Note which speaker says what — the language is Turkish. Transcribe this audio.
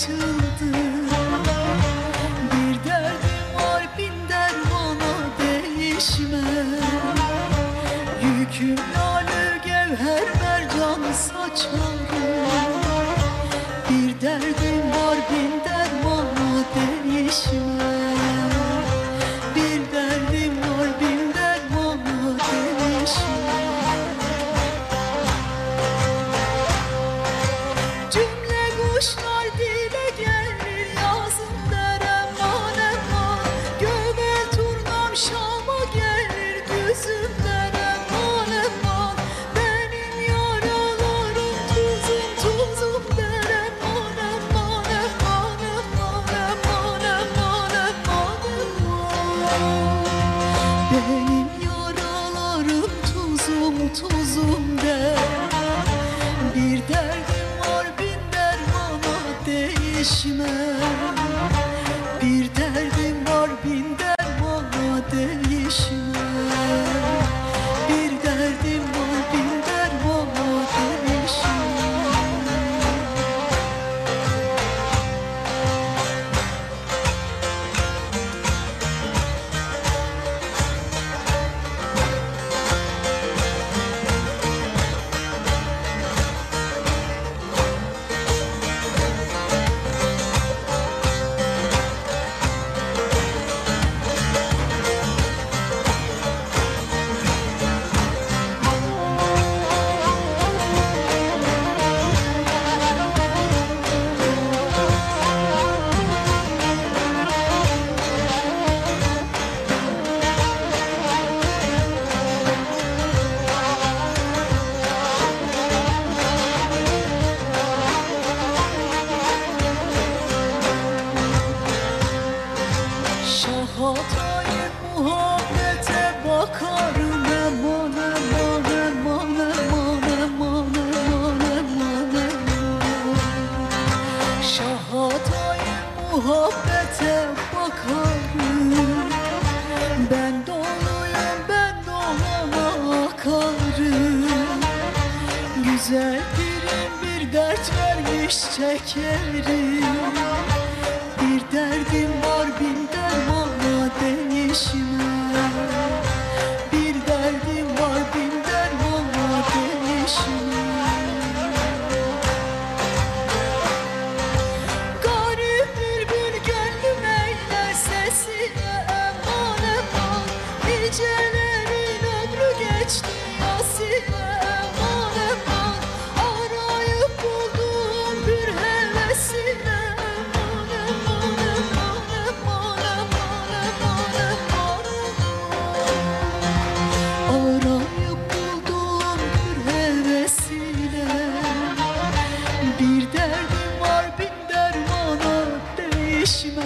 Speaker 1: açıldı. Bir derdim var bin dermana değişme. Yüküm lale gevher mercan saçları Bir derdim var bin dermana değişme. Benim yaralarım tuzum tuzum de. Bir derdim var bin dermana değişmez. muhabbete bakarım. Ben doluyum ben dolana akarım Güzel birim bir dert vermiş çekerim. gecelerin ömrü geçti Yasine Aman aman Arayıp buldum bir hevesine Aman aman aman aman aman aman aman Arayıp buldum bir hevesine Bir derdim var bin dermana değişmez